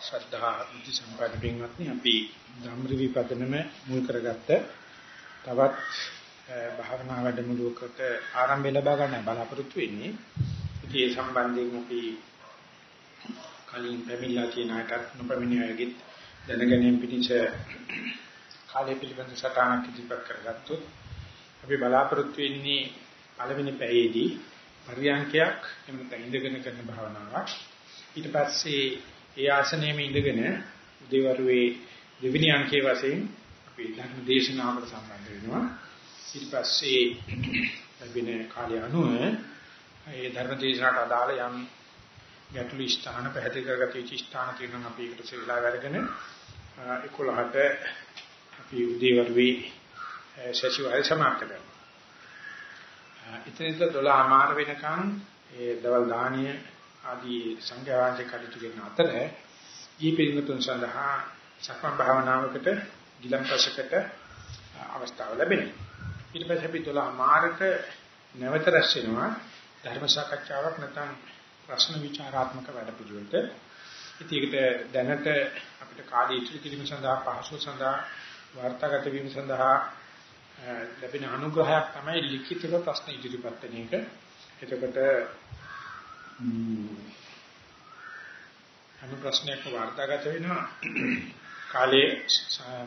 ශ්‍රද්ධා විදි සම්පන්න පින්වත්නි අපි ධම්ර විපදනම මුල් කරගත්ත තවත් භාවනා වැඩමුළුවකට ආරම්භය ලබා ගන්න බලාපොරොත්තු වෙන්නේ. ඉතින් ඒ සම්බන්ධයෙන් අපි කලින් පැමිණලා තියෙන අයටත් නොපැමිණියගෙත් දැනගැනීම පිණිස කාලය පිළිබඳ සටහනක් ඉදිරිපත් කරගත්තොත් අපි බලාපොරොත්තු වෙන්නේ පළවෙනි පැයේදී පරියන්කයක් එහෙම නැත්නම් ඉඳගෙන කරන භාවනාවක් ඊට පස්සේ ඒ ආසනයේම ඉඳගෙන උදේවරුේ දෙවෙනි අංකයේ වශයෙන් අපි ධර්ම දේශනාවකට සම්බන්ධ වෙනවා ඊට පස්සේ ලැබෙන කාලය අනුව ඒ ධර්ම දේශනාවට අදාළ යම් ගැටළු ස්ථාන පැහැදිලි කරගත යුතු ස්ථාන තියෙනවා අපි ඒකට සෙල්ලා වැඩගෙන 11ට අපි උදේවරුේ සතිವಾರය සමාප්ත කරනවා. ඉතින් 12 මාර වෙනකන් ඒ දවල් දාණය ආදී සංඝයාංශ කටයුතු කරන අතර ඊ පිළිමතුන් සඳහා සක්මන් භාවනාවකට ගිලම්පසකට අවස්ථාව ලැබෙනවා. ඊට පස්සේ අපි 12 මාරක නැවත රැස් වෙනවා ධර්ම සාකච්ඡාවක් නැත්නම් ප්‍රශ්න විචාරාත්මක වැඩපිළිවෙලට. ඉතින් ඒකට දැනට අපිට කාලය ඉතුරු කිරීම සඳහා පහසුව සඳහා වාර්තාගත වීම සඳහා ලැබෙන අනුග්‍රහයක් තමයි ලිඛිතව ප්‍රශ්න ඉදිරිපත් වෙන එක. එතකොට හැම ප්‍රශ්නයක්ම වාර්තාගත වෙනවා කාලයේ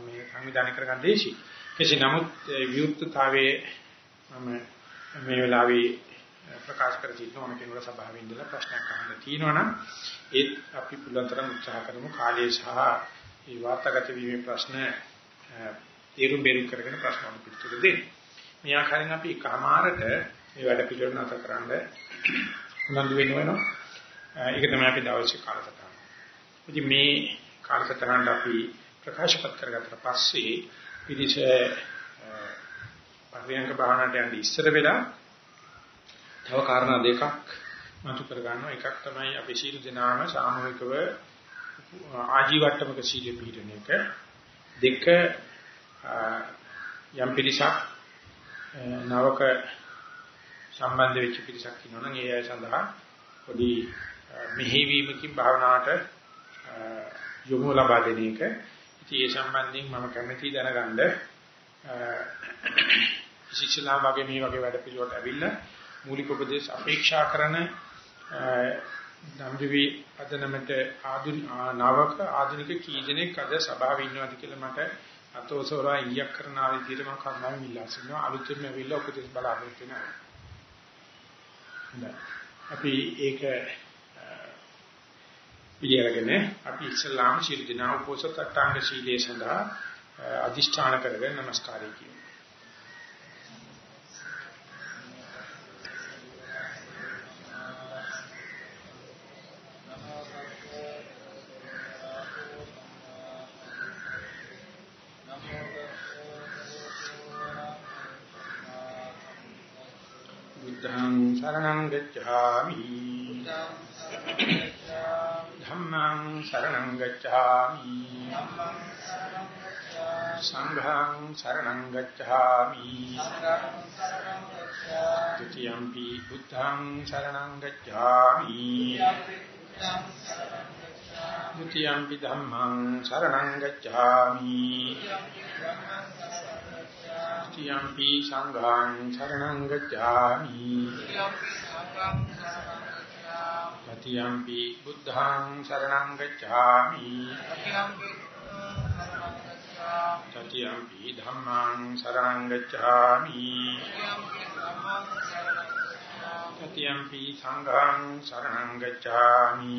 මේ සංවිධානය කරගන්න දේශි. කෙසේ නමුත් විවුර්තතාවයේ මම මේ වෙලාවේ ප්‍රකාශ කර තියෙනවා ඕන කෙනෙකුට සභාවේ ඉඳලා ප්‍රශ්නයක් අහන්න තියෙනවනම් ඒත් අපි පුළුවන් තරම් උත්සාහ කරමු කාලය සහ මේ වාර්තාගත වීමේ ප්‍රශ්න තීරුම් බේරුම් කරගෙන ප්‍රශ්න වලට පිළිතුරු දෙන්න. මේ ආකාරයෙන් අපි එකමාරට මේ වැඩ පිළිවෙල නැතර උනන්දු වෙනවා. ඒක තමයි අපි දවසේ කාලසටහන. ඉතින් මේ කාලසටහනට අපි ප්‍රකාශපත් කරගත්තට පස්සේ පිළිස පරියංග භාවනාවට යන්න ඉස්සර වෙලා තව කාරණා දෙකක් මතු කර ගන්නවා. එකක් තමයි අපි සීල දෙනාම සාමූහිකව ආජීවට්ටමක සීල පිළිපදින එක. දෙක යම් පිළිසක් නවක සම්බන්ධ වෙච්ච පිළිසක් ඉන්නවනම් ඒ අය සඳහා පොඩි මෙහෙවීමකින් භාවනාවට යොමු ලබා දෙන එක. ඉතින් ඒ සම්බන්ධයෙන් මම කැමැති දැනගන්න ශික්ෂලා වගේ මේ වගේ වැඩ පිළිවෙලට ඇවිල්ලා මූලික උපදේශ අපේක්ෂා කරන ධම්ජවි අදනමට ආධුනික නවක ආධුනික කී දෙනෙක් අද සභාවේ ඉන්නවද කියලා මට අතෝසෝරා ඊයක් කරන ආවිදියට මම කර්මාවෙ මිලා සිනවා අලුතෙන් ඇවිල්ලා උපදේශ බලාපොරොත්තු වෙනවා. අපි ඒක පිළිඅරගෙන අපි ඉස්ලාම ශීල දිනා උපෝසත අටාංග ශීලයේ සඳහා අදිෂ්ඨාන කරගෙන নমස්කාරය කියමු. බුද්ධං සරණං ගච්ඡාමි। ධම්මං සරණං ගච්ඡාමි। සංඝං සරණං ගච්ඡාමි। ဒ ුතියම්පි බුද්ධං සරණං ගච්ඡාමි। ဒ ුතියම්පි ධම්මං සරණං ගච්ඡාමි। තියම්පි සංඝං සරණං ගච්ඡාමි। තතියම්පි බුද්ධං සරණං ගච්ඡාමි තතියම්පි ධම්මං සරණං ගච්ඡාමි තතියම්පි සංඝං සරණං ගච්ඡාමි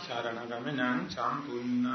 සරණ ගමනං සම්පූර්ණං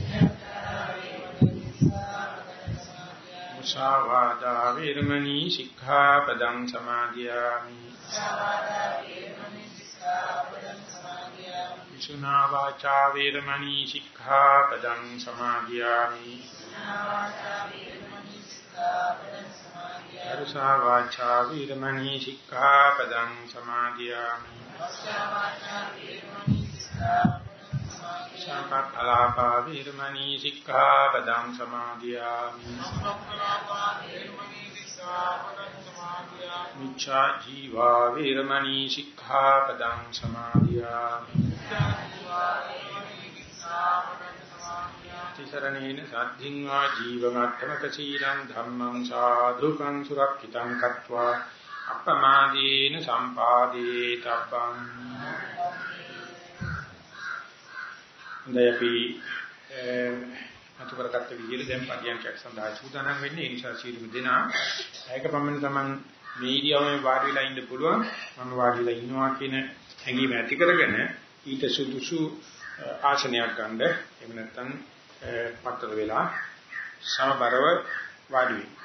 මුසාවාදා වේරමණී සික්ඛාපදං සමාදියාමි සුනා වාචා වේරමණී සික්ඛාපදං සමාදියාමි අරුසා වාචා වේරමණී සික්ඛාපදං සමාදියාමි සම්පක්ඛලාපා වේරමණී සික්ඛාපදං සමාදියාමි මිච්ඡා ජීවා වේරමණී සික්ඛාපදං සමාදියාමි. තිසරණේන සද්ධින් වා ජීවමත්තමක සීලං ධම්මං සාධුකං සුරක්ෂිතං කତ୍වා අප්පමාදීන සම්පාදී තබ්බං දයපි අතු කරගත්ත විදිහට දැන් පරියන්කයක් සඳහා සූදානම් වෙන්නේ. ඒ නිසා සීලමු දෙනා ඒක පමණ තමන් මේ ඉරියව්වේ වාඩි වෙලා ඉන්න පුළුවන්. මම වාඩි වෙලා ඉන්නවා කියන හැඟීම ඇති කරගෙන ඊට සුදුසු ආසනයක් ගන්න. එහෙම නැත්නම් පතර වෙලා සමබරව වාඩි වෙන්න.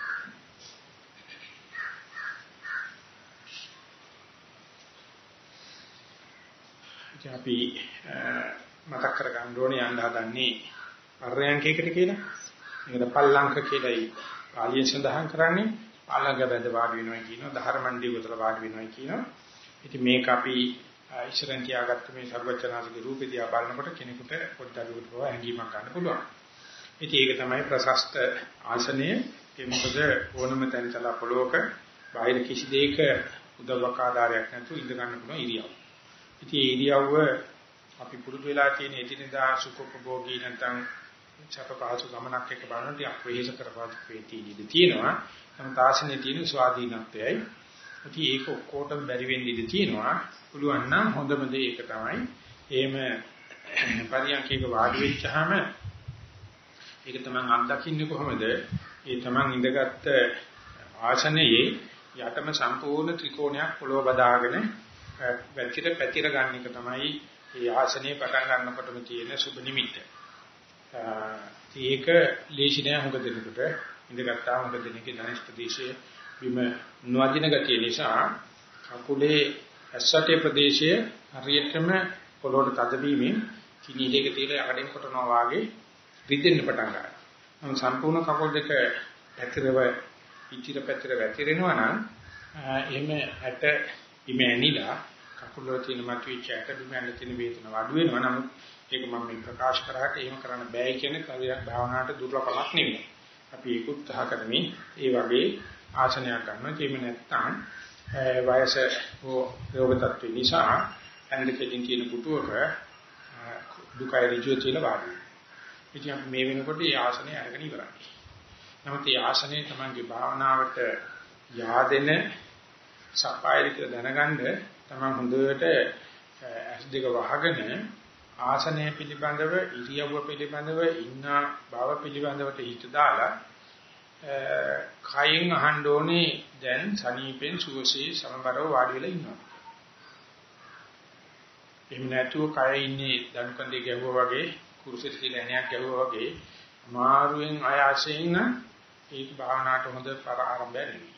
අපි මතක් කර ගන්න ඕනේ යන්න හදන්නේ පර්යංකයකට කියලා. මේකට පල්ලංක කියලායි පාලියෙන් සඳහන් කරන්නේ. පල්ලංක බඳ වාඩි වෙනවා කියනවා. ධර්මණ්ඩිය උතල වාඩි වෙනවා කියනවා. ඉතින් මේක අපි ඉස්සරෙන් තියාගත්ත මේ සර්වචනාසික රූපේ දිහා බලනකොට කෙනෙකුට පොඩ්ඩක් බව හැඟීමක් ගන්න පුළුවන්. ඉතින් ඒක තමයි ප්‍රශස්ත ආසනය. ඒ මොකද ඕනම තැනසලා පොළොවක බාහිර කිසි දෙයක උදව්වක් ආධාරයක් නැතුව ඉඳ ගන්න පුළුවන් ඉරියව්ව. ඉතින් මේ ඉරියව්ව අපි පුරුදු වෙලා තියෙන එදිනෙදා සුඛෝපභෝගී නැත්නම් චක පහසු ගමනක් එක බලනකොට ටිකක් වෙහෙස කරපාත වේටි ඉඳ තියෙනවා. නමුත් ආසනේ තියෙන ස්වාධීනත්වයයි. ඉතින් ඒක ඔක්කොටම බැරි වෙන්න ඉඩ තියෙනවා. පුළුවන් නම් හොඳම දේ ඒක තමයි. එහෙම පරියන්කේක වාඩි වෙච්චාම ඒක තමයි අත්දකින්නේ කොහොමද? ඒ තමන් ඉඳගත්ත ආසනයේ යටම සම්පූර්ණ ත්‍රිකෝණයක් පොළොව බදාගෙන වැතිර පැතිර ගන්න එක තමයි මේ ආසනයේ පටන් ගන්නකොටම තියෙන සුබ නිමිත්ත. ඒක ලේසි නෑ හොඟ දෙනකොට ඉඳගත්තා හොඟ දෙනකේ ධනිෂ් ප්‍රදේශයේ බිම නොඅදින ගතිය නිසා කකුලේ ඇස්සටේ ප්‍රදේශයේ හරියටම පොළොවට තදවීමෙන් කිනිලයක තියලා යකඩෙන් කොටනවා වාගේ රිදෙන්න පටන් ගන්නවා. නම් සම්පූර්ණ කකුල් දෙක පැතිරව පිටිර පැතිර වැතිරෙනවා නම් එහෙම ඇට ඉම ඇනිලා කකුල වල තියෙන මතුවෙච්ච ඇට බිම ඇන්න තියෙන වේදන අඩු වෙනවා. නමුත් ඒක මම මේ ප්‍රකාශ කරාට එහෙම කරන්න බෑ කියන්නේ කවියක් භාවනාවට දුර්ලභමක් නෙවෙයි. අපි ඒක උත්සාහ කරමින් ඒ වගේ ආසනයක් ගන්නවා. එහෙම නැත්නම් වයස හෝ රෝග තත්ත්ව නිසා ඇඳකෙලින් තියෙන පුටුවක දුකයි ඍජුව තියෙන වාඩි. ඉතින් අපි මේ වෙනකොට මේ ආසනය අරගෙන ඉවරයි. නමුත් මේ ආසනය තමන්ගේ භාවනාවට yaadෙන සපායලික දැනගන්න තමන් හොඳට ඇස් දෙක වහගෙන ආසනය පිළිබඳව ඉරියව්ව පිළිබඳව ඉන්න බව පිළිබඳවට හිත දාලා කයින් අහන්න ඕනේ දැන් සනීපෙන් සුවසේ සමබරව වාඩි වෙලා ඉන්නවා. එහෙම නැතුව කය ඉන්නේ දණුකන්දේ ගැහුවා වගේ කුරුසෙට තියලා එනයක් ගැහුවා වගේ අමාරුවෙන් ආයාසයෙන් ඒක භාවනාවට හොඳ ආරම්භය නෙවෙයි.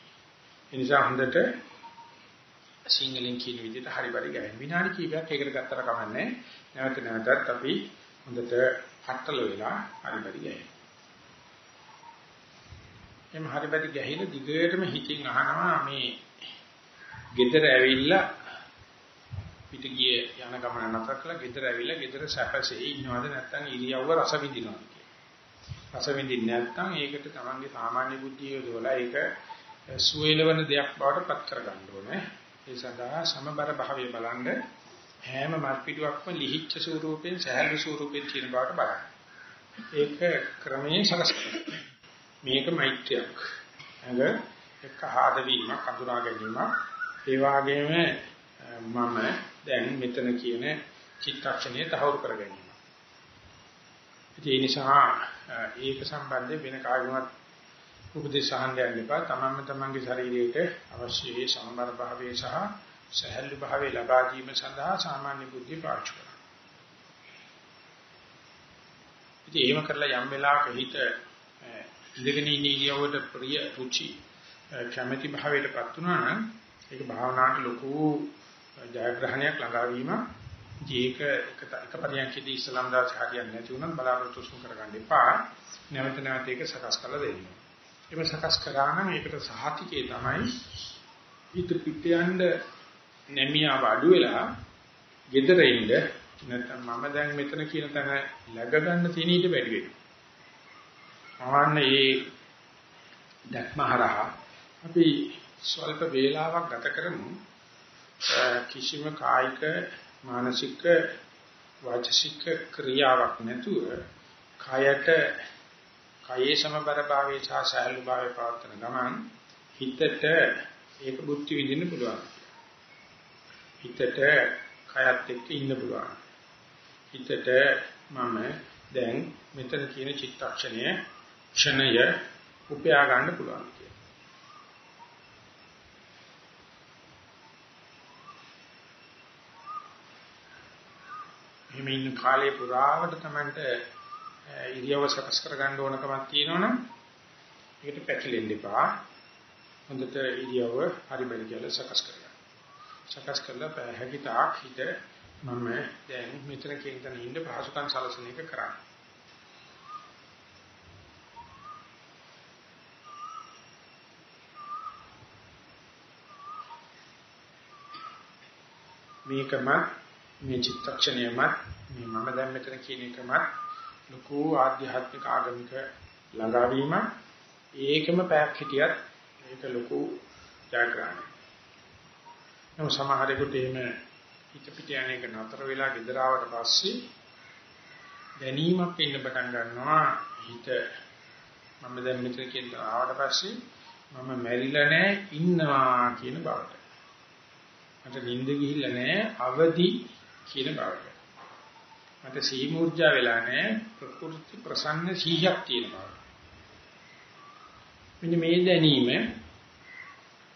ඒ නිසා හොඳට සිංහලෙන් කියන විදිහට හරි පරි ගෑන විනාඩි කිහිපයක් ඒකට ගත්තර කමන්නේ. නැවත නැවතත් අපි හොඳට හට්ටල වෙලා හරි පරි ගෑන. එම් හරි පරි ගෑහිලා දිගටම හිතින් අහනවා මේ ගෙදර ඇවිල්ලා පිට ගිය යන ගමන නැතර කළා ගෙදර ඇවිල්ලා ගෙදර සැපසේ ඉන්නවද නැත්නම් ඉරියව්ව රස විඳිනවද කියලා. රස විඳින්නේ නැත්නම් ඒකට තමන්ගේ සාමාන්‍ය බුද්ධිය යොදවලා ඒක සුවේලවන දෙයක් බවට පත් කර ගන්න ඕනේ. ඒ සඳහා සමබර භාවය බලන්න හැම මත්පිටුවක්ම ලිහිච්ඡ ස්වරූපෙන් සහැල්ලු ස්වරූපෙන් තියෙන බවට බලන්න. ඒක ක්‍රමයෙන් සකස් මේක මෛත්‍රියක්. අඟ එක්ක ආදවීමක් අඳුනා ගැනීමක් ඒ වගේම මම දැන් මෙතන කියන චිත්තක්ෂණය තහවුරු කර ගැනීම. ඒ නිසා ඒක සම්බන්ධයෙන් වෙන කාගෙවත් උපදේශ අහන්න යන්න එපා. තමන්ම තමන්ගේ ශරීරයට අවශ්‍ය ඒ සමබර භාවයේ සහ සහැල්ලු භාවයේ ලබා ගැනීම සඳහා සාමාන්‍ය බුද්ධිය පාවිච්චි කරනවා. ඉතින් එහෙම කරලා යම් වෙලාවක හිත ඉඳගෙන ඉන්න ඉරියව්වට ප්‍රිය රුචි කැමැති භාවයටපත් වුණා නම් ඒක භාවනාවට ලොකු ජයග්‍රහණයක් ළඟා වීම ඒක එක එක පරියන්කදී ඉස්ලාම් දාස හරියන්නේ නැති වුණත් බලාපොරොත්තු සුන් කරගන්න එපා. නැවත නැවත ඒක සකස් කරලා දෙන්න. ඒක සකස් කරා නම් ඒකට සහතිකේ තමයි ඊට පිට යන්න නැමියාව අඩු වෙලා gedara ඉන්න නැත්නම් මම දැන් මෙතන කියන තැන läග ගන්න තියෙන ඊට වැඩි වෙනවා. ආන්න ඒ දැක්මහරහා අපි ස්වල්ප වේලාවක් ගත කරමු කිසිම කායික මානසික වාචසික ක්‍රියාවක් නැතුව කයට කයේ සමබර භාවයේ සහ සහැල්ලු භාවයේ පවත්වන ගමන් හිතට ඒක බුද්ධි විඳින්න පුළුවන්. හිතට කයත් එක්ක ඉන්න පුළුවන්. හිතට මම දැන් මෙතන කියන චිත්තක්ෂණය ක්ෂණය උපයා ගන්න පුළුවන් කියලා. එහෙම ඉන්න කාලේ පුරාවට Tamanට ඉරියව සකස් කරගන්න ඕනකමක් තියෙනවනම් ඒකට පැකිලෙන්න එපා. හොඳට ඉරියව හරි බැරි කියලා සකස් කරගන්න. සකස් කරලා හැකි තාක් හිත මම දැන් මෙතන කියන තැන ඉන්න පහසුකම් සලසන එක කරන්නේ. මේකම මේ චිත්තක්ෂණයම මේ මම දැන් මෙතන කියන එකම ලොකු ආධ්‍යාත්මික ආගමික ළඟාවීම ඒකම පැයක් හිටියත් ඒක ලොකු ජයග්‍රහණයක්. නමුත් සමහරෙකුට එහෙම හිත පිට යන එක නතර වෙලා ගෙදරාවට පස්සේ දැනීමක් එන්න පටන් ගන්නවා හිත මම දැන් මෙතන කියන ආවට පස්සේ මම මැරිලා නැහැ ඉන්නවා කියන බවට. මට නිින්ද ගිහිල්ලා නැහැ අවදි කියන බවට. මට සීමුර්ජා වෙලා නැහැ ප්‍රකෘති ප්‍රසන්න සීහයක් තියෙන බවට. මෙන්න මේ දැනීම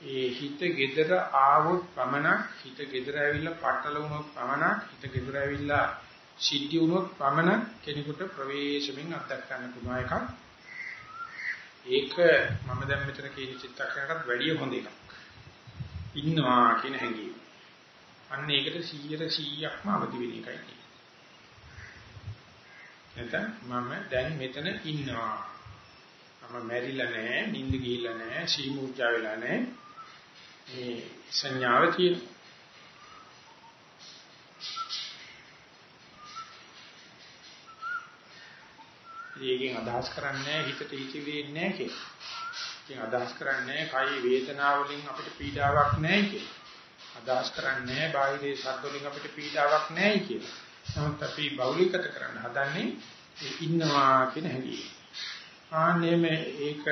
ඒ හිත gedara ආවොත් පමණක් හිත gedara ඇවිල්ලා පටල වුණොත් පමණක් හිත gedara ඇවිල්ලා සිද්ධි වුණොත් පමණක් කෙනෙකුට ප්‍රවේශමෙන් අත්දැක ගන්න පුළුවන් එකක්. ඒක මම දැන් මෙතන කියන චිත්තක්ෂණයකට වැඩිය හොඳ එකක්. ඉන්නවා කියන හැඟීම. අන්න ඒකට 100 100ක්ම අවදි වෙන එකයි තියෙන්නේ. නැත්නම් මම දැන් මෙතන ඉන්නවා. මම මැරිලා නැහැ, නිින්ද ගිහිල්ලා නැහැ, සීමුර්ජා වෙලා නැහැ. මේ සංඥාව තියෙනවා. ඒකෙන් අදහස් කරන්නේ හිතට හිතවිලි නැහැ කියලා. ඒකෙන් අදහස් කරන්නේ කයි වේදනාව වලින් අපිට පීඩාවක් නැහැ කියලා. අදහස් කරන්නේ බාහිරේ ශබ්ද වලින් අපිට පීඩාවක් නැහැ කියලා. නමුත් අපි බෞලිකත කරන්න හදන්නේ ඉන්නවා කියන හැඟීම. ආන්නේ මේ ඒක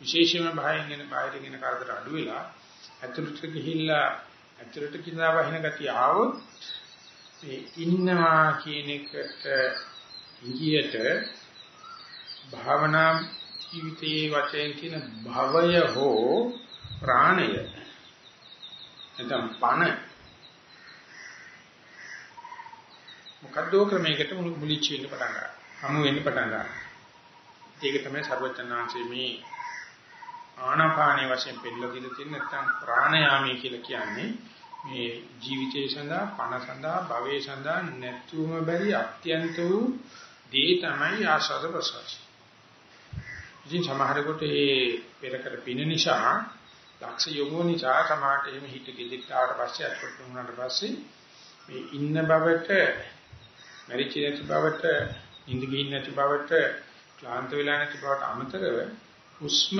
විශේෂයෙන්ම බාහිරින් එන බාහිරින් එන කාර්යයට අඩු වෙලා ඇතුළට ගිහිල්ලා ඇතුළට කිඳා වහින ගතිය ආවොත් මේ ඉන්නවා කියන එකට ඉංගියට භාවනා ජීවිතයේ වශයෙන් කියන භවය හෝ ප්‍රාණය නැත්නම් පණ මොකද්ද ක්‍රමයකට මුලිච්ච වෙන්න පටන් ගන්නවා. හමු වෙන්න පටන් ගන්නවා. ඒක තමයි සර්වචනාංශයේ මේ ආනාපානයේ වශයෙන් පෙන්නලා දීලා තියෙන නැත්නම් ප්‍රාණයාමී කියලා කියන්නේ මේ ජීවිතය සඳහා පණ සඳහා භවයේ සඳහා නැතුම බැරි අත්‍යන්ත වූ දේ තමයි ආශාද ප්‍රසවාස. ඉතින් සමහරකට මේ පෙර කර පින නිසා දක්ෂ යෝගෝ නිසා සමාහට එහෙම හිත ගෙදිට ආවට පස්සේ අත්පත් වුණාට පස්සේ මේ ඉන්න බවට මරිච නැති බවට ඉඳ ගිහින් නැති බවට ක්ලාන්ත වෙලා නැති බවට අමතරව හුස්ම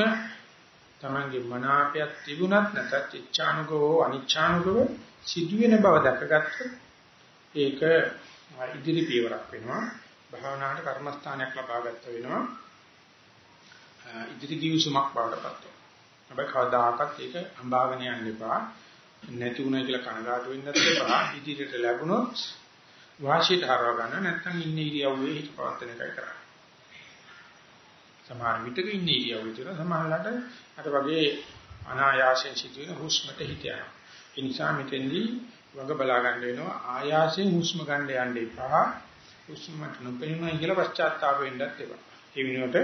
තමන්ගේ මනාපයක් තිබුණත් නැතත් ඉච්ඡානුකව අනිච්ඡානුකව සිදුවෙන බව දැකගත්තොත් ඒක ඉදිරි පියවරක් වෙනවා. භාවනාවට කර්මස්ථානයක් ලබා ගන්න වෙනවා ඉදිරි කිවිසුමක් බවට පත් වෙනවා. හැබැයි කවදාකවත් ඒක අඹාගෙන යන්න එපා. නැති උනායි කියලා කනගාටු වෙන්නත් එපා. ඉදිරියට ලැබුණොත් වාසියට හරව ගන්න නැත්නම් ඉන්නේ ඉරියව්වේ හිත පවත්තන එකයි කරන්නේ සමහර විටක ඉන්නේ ඉරියව්වේ තියෙන සමහරලාට අර වගේ අනායාසයෙන් සිදුවෙන හුස්මට හිත යනවා. ඒ නිසා මෙතෙන්දී වග බලා ගන්න වෙනවා ආයාසයෙන් හුස්ම ගන්න යන්න එපා. හුස්මට නොපෙනෙනවා කියලා පශ්චාත්තාප වෙන්නත් එපා. ඒ වෙනුවට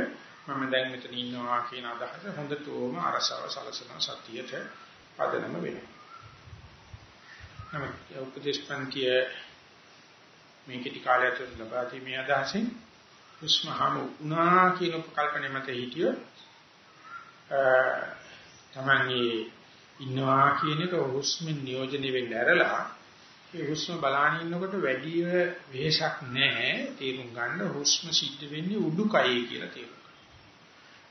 මම දැන් මෙතන ඉන්නවා කියන අදහස හොඳටම අරසව සලසන සතියට පදනම වෙනවා. නමුත් උපදේශ පන්තිය මේ කෙටි කාලය ඇතුළත ලබා දීමේ අදහසින් හුස්මහම උනා කියන උපකල්පනය මත හිටියොත් තමන්ගේ ඉන්නවා කියන එක හුස්මෙන් නියෝජනය වෙන්න ඇරලා ඒ හුස්ම බලාගෙන ඉන්නකොට වැඩි වෙහසක් නැහැ තේරුම් ගන්න හුස්ම සිද්ධ වෙන්නේ උඩුකයේ කියලා තේරුම්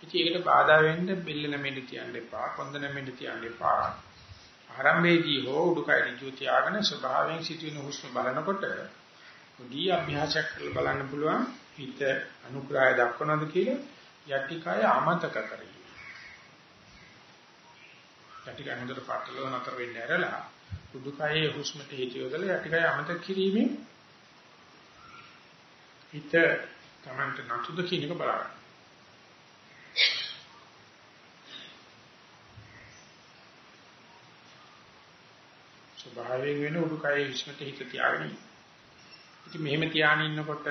ඉතින් ඒකට බාධා වෙන්න බෙල්ල නැමෙන්න තියන්න එපා, කොන්ද නැමෙන්න තියන්න එපා. ආරම්භයේදී හෝ උඩුකය ඍජු තියාගෙන ස්වභාවයෙන් සිටින හුස්ම බලනකොට පොඩි අභ්‍යාසයක් කරලා බලන්න පුළුවන් හිත අනුග්‍රහය දක්වනවද කියලා යටිකය අමතක කරගන්න. යටිකය හොඳට පටලව නතර වෙන්න ඇරලා උඩුකයේ හුස්මට හිත යොදලා යටිකය අමතක කිරීමෙන් හිත තමන්ට නතුද කියන එක බලන්න. ස්වභාවයෙන් වෙන උඩුකය හිස්මට හිත තියාගෙන ඉතින් මෙහෙම තියාගෙන ඉන්නකොට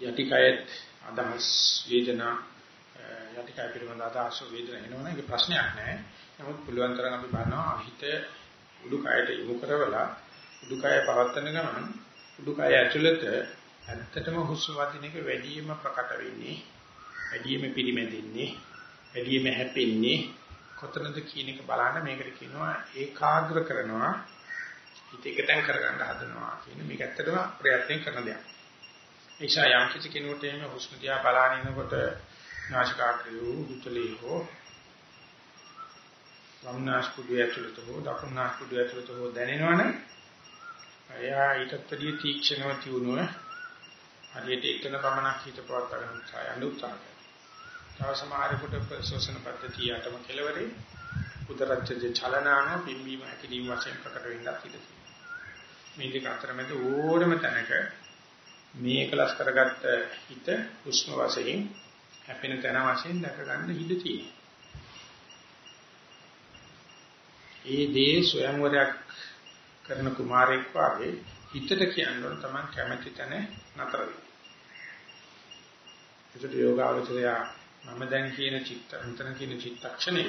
යටිකයත් අදහස් වේදනා යටිකය පිළිබඳ අදහස් වේදනා එනවනේ ඒක ප්‍රශ්නයක් නෑ. නමුත් පුළුවන් තරම් අපි බලනවා හිත උඩුකයට යොමු කරවලා උඩුකය පවත්තන ගමන් උඩුකය ඇතුළත ඇත්තටම හුස්ම වදින එක වැඩිම ප්‍රකට වෙන්නේ වැඩිම පිළිමැදෙන්නේ වැඩිම හැපෙන්නේ කොතනද කියන එක බලන්න මේකට කියනවා ඒකාග්‍ර කරනවා. හිත එකතෙන් කරගන්න හදනවා කියන මේක ඇත්තටම ප්‍රයත්න කරන දෙයක්. ඒ නිසා යම් කිසි කෙනෙකුට එහෙම හුස්ම දිහා බලාගෙන ඉනකොට නාසිකාග්‍රය උතුලේ හෝ වම්නාස්කුඩු ඇතුළත හෝ දකුණාස්කුඩු ඇතුළත හෝ දැනෙනවනේ එයා ඊටත් වැඩිය තීක්ෂණව තියුණුව හරියට එකන පමණක් හිත පවත්වාගෙන යන්න උත්සාහ කරනවා. තව සමහරෙකුට ප්‍රසවසන පද්ධතිය යටම කෙලවරේ උදරච්ඡජ චලනාන පිම්බීම හැකිලිම වශයෙන් ප්‍රකට වෙන්නත් ඉඩ තියෙනවා. මේ දෙක අතර මැද ඕනම තැනක මේ එකලස් කරගත්ත හිත හුස්ම වශයෙන් හැපෙන තැන වශයෙන් දැක ගන්න ඉඩ තියෙනවා. ඒ දේ ස්වයංවරයක් කරන කුමාරයෙක් වාගේ හිතට කියනවා තමයි කැමැති තැන නතර වෙන්නේ. ඒකට යෝගාවචරයා මම දැන් කියන චිත්ත අන්තන කියන චිත්තක්ෂණය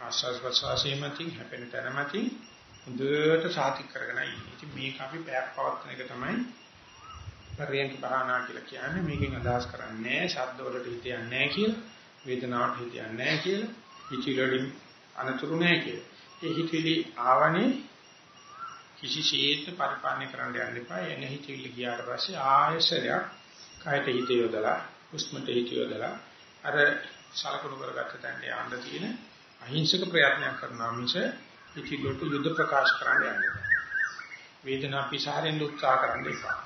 ආස්වාස් ප්‍රසවාසයේ මතින් හැපෙන තැන මතින් හොඳට සාතික් කරගෙන ඉන්නේ. ඉතින් මේක අපි පැයක් පවත්වන එක තමයි පරියන්ක භාවනා කියලා කියන්නේ. මේකෙන් අදහස් කරන්නේ ශබ්දවලට හිත යන්නේ නැහැ කියලා, වේදනාවට හිත යන්නේ නැහැ කියලා, හිතිලොලින් අනතුරු නැහැ කියලා. ඒ හිතවිලි ආවනේ කිසිසේත් පරිපාලනය කරන්න යන්න එපා. එන හිතවිලි ගියාට පස්සේ ආයසරයක් කයට හිත යොදලා, උස්මට හිත යොදලා අර සලකුණු කරගත්ත තැනට යන්න තියෙන අහිංසක ප්‍රයත්නයක් කරනවා මිස ඉතිලොට යුද ප්‍රකාශ කරන්න යන්නේ. වේදනා පිසාරෙන් උත්සාහ කරන්න එපා.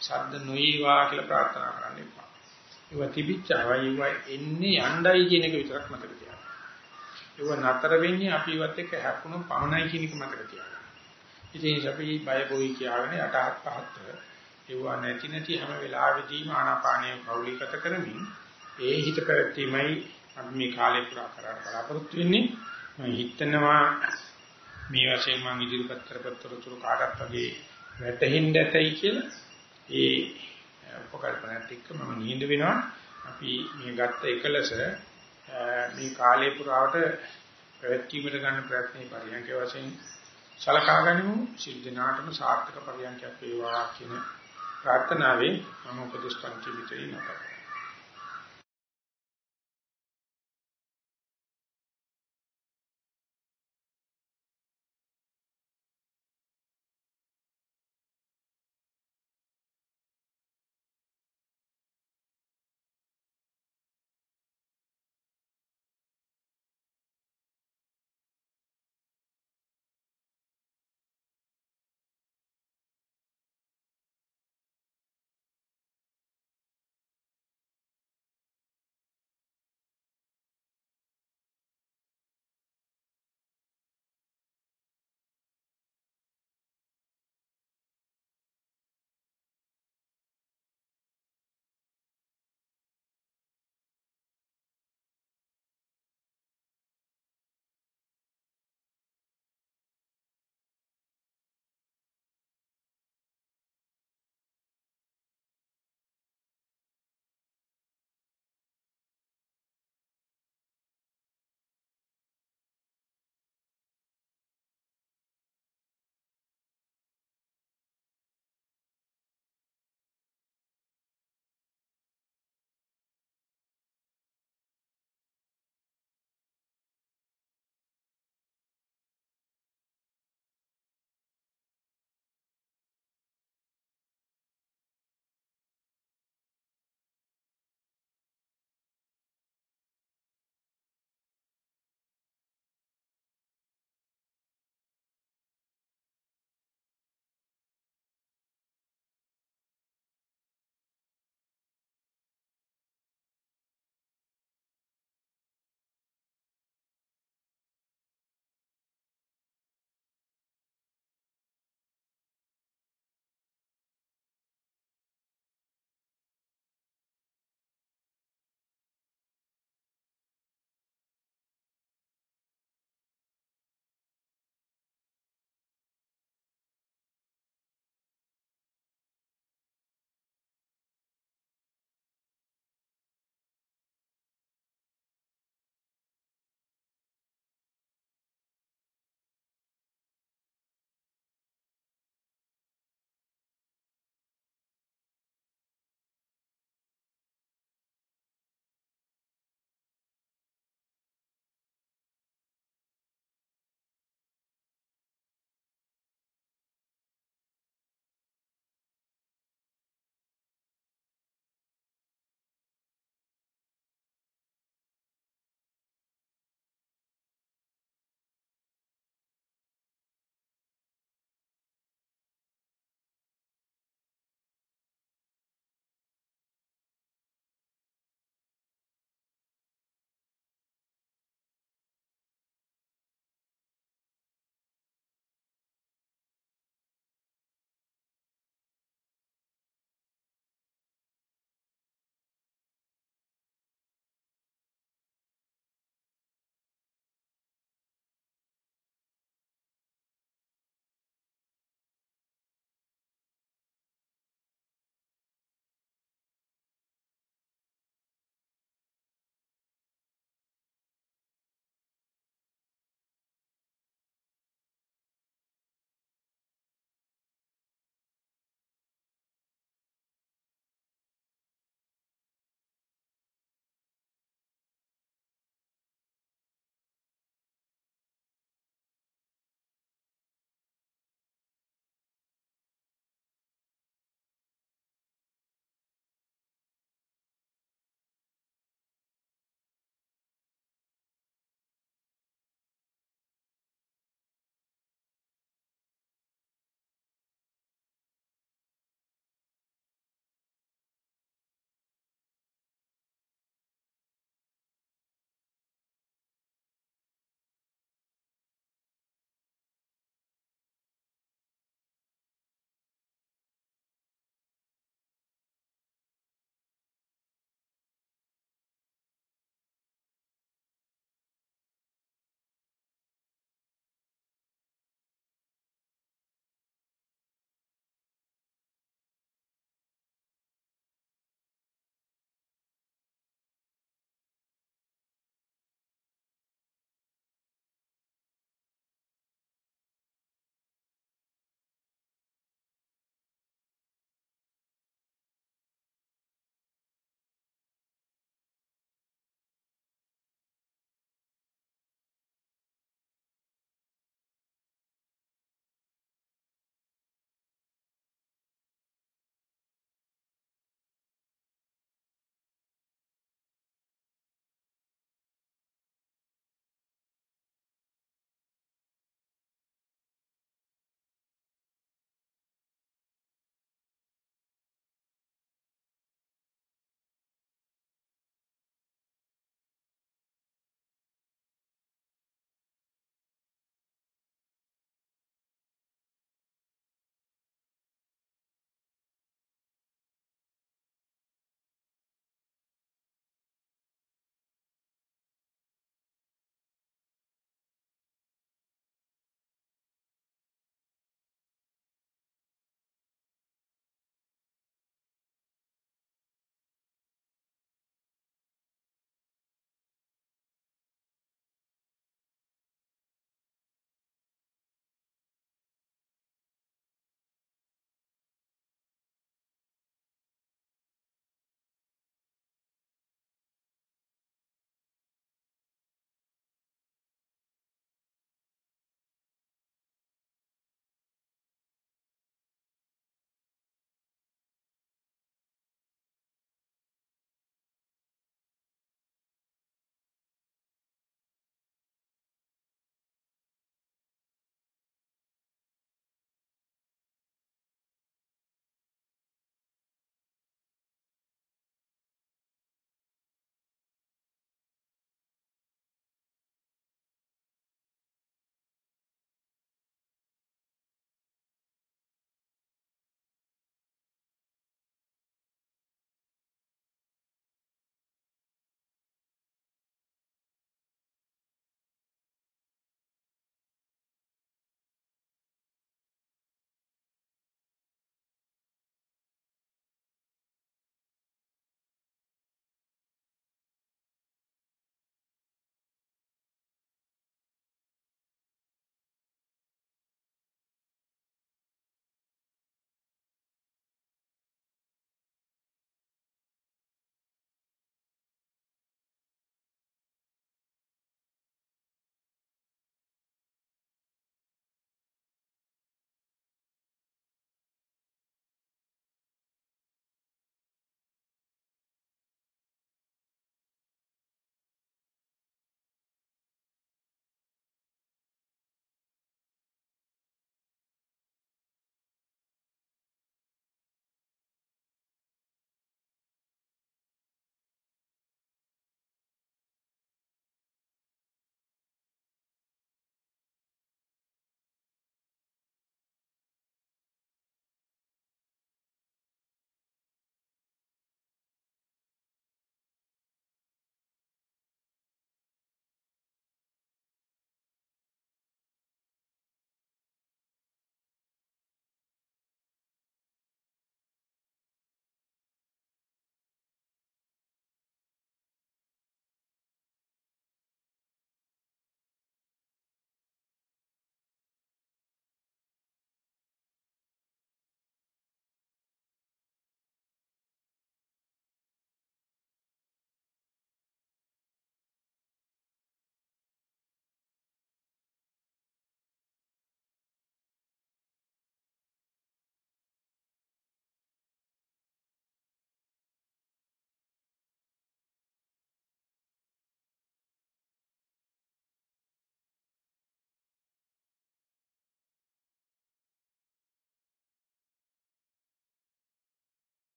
ශබ්ද නොඊවා කියලා ප්‍රාර්ථනා කරන්න එපා. ඒවා තිබිච්චවයි ඒවා එන්නේ යණ්ඩයි කියන එක විතරක් මතක තියාගන්න. ඒවා නතර වෙන්නේ අපි ඉවත් එක්ක හැප්පුණු පමණයි කියන එක මතක තියාගන්න. ඉතින් අපි බය බොයි කියාගෙන යටහත් පහත් ඒවා නැති නැති හැම වෙලාවෙදීම ආනාපානය කෞලිකත කරමින් ඒ හිත පැවැත්ීමයි අපි මේ කාලේ පුරා කරාට බලාපොරොත්තු වෙන්නේ. මම හිතනවා මේ වශයෙන් මම ඉදිරිපත් කරපත්තර කාටත් වගේ වැටහෙන්න ඇතයි කියලා. ඒ උපකල්පනත් එක්ක මම නිඳ වෙනවා. අපි මේ ගත්ත එකලස මේ කාලේ පුරාවට පැවැත්වීමට ගන්න ප්‍රයත්නයේ පරියන්ක වශයෙන් සලකා ගනිමු. සිල් දිනාටම සාර්ථක පරියන්කයක් වේවා කියන ප්‍රාර්ථනාවෙන් මම උපදේශ පන්ති විතරයි නතර